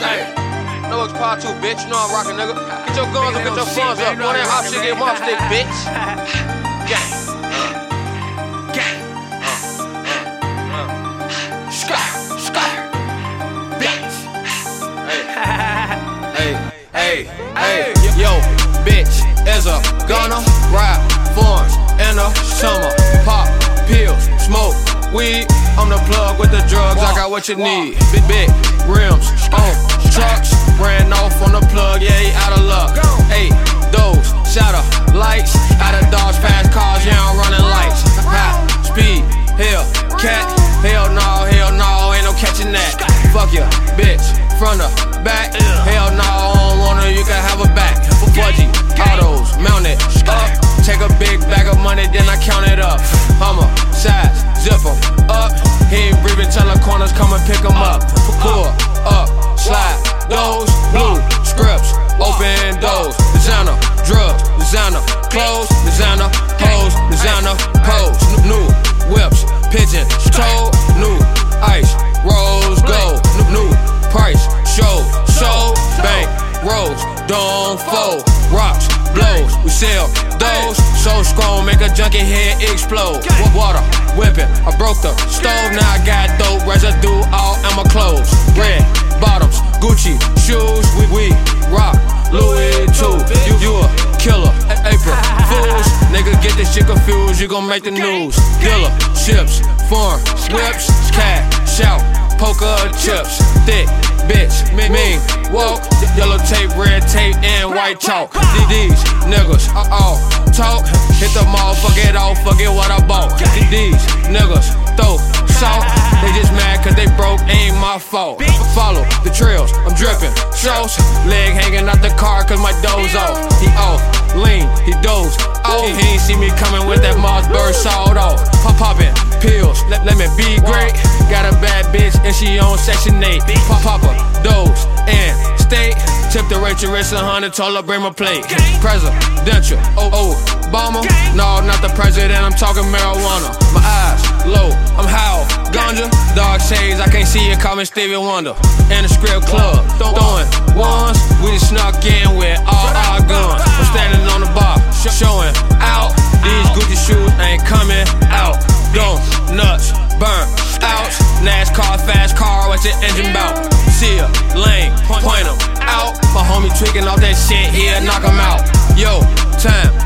No it's part two, bitch. You know I'm nigga. Get your guns up, get your funds up. Go that shit, get mob stick, bitch. Gang. Gang. Sky, sky, bitch. Hey, hey, hey, hey, yo, bitch is a gonna ride forms in the summer. Pop pills, smoke weed. I'm the plug with the drugs. I got what you need. Big, big rims tell come and pick 'em up. Pull up, slide, those blue scripts, open doors. Designer, drugs, designer, clothes, designer, hoes, designer, pose. New whips, pigeon, toe, new ice, rose gold, new price, show, sold, bank, rose, don't fold, rocks, blows, we sell those, so strong, make a junkie head explode. Wa- Water, whipping, I broke the stove, now I got Louis too. You, you a killer, April Fools, nigga get this shit confused, you gon' make the news. Dealer, chips, foreign, whips, cash out, poker chips, thick, bitch, mean, walk, yellow tape, red tape, and white chalk. Th- These niggas are all talk, hit the mall, fuck it all, forget what I bought. Th- These niggas throw salt, they just mad cause they broke, my fault. Follow the trails, I'm dripping, sauce, leg hanging out the car cause my doze off. He off, lean, he doze off, he ain't see me coming with that Mossberg sawed off. Pop poppin' pills, let, let me be great. Got a bad bitch and she on section 8. Pop papa, doze, and state. Tip the Rachel Rich a hundred, told her bring my plate. Presidential, oh oh, Obama. No, not the president, I'm talking marijuana. My eyes low, I'm how ganja. Dog shades, I can't see it, call me Stevie Wonder. In the script club, throwing ones. We just snuck in with all our guns. I'm standing on the bar, sh- showing what's your engine bout? See ya, lane, point, point 'em out. My homie tweaking off that shit, he'll knock 'em out. Yo, time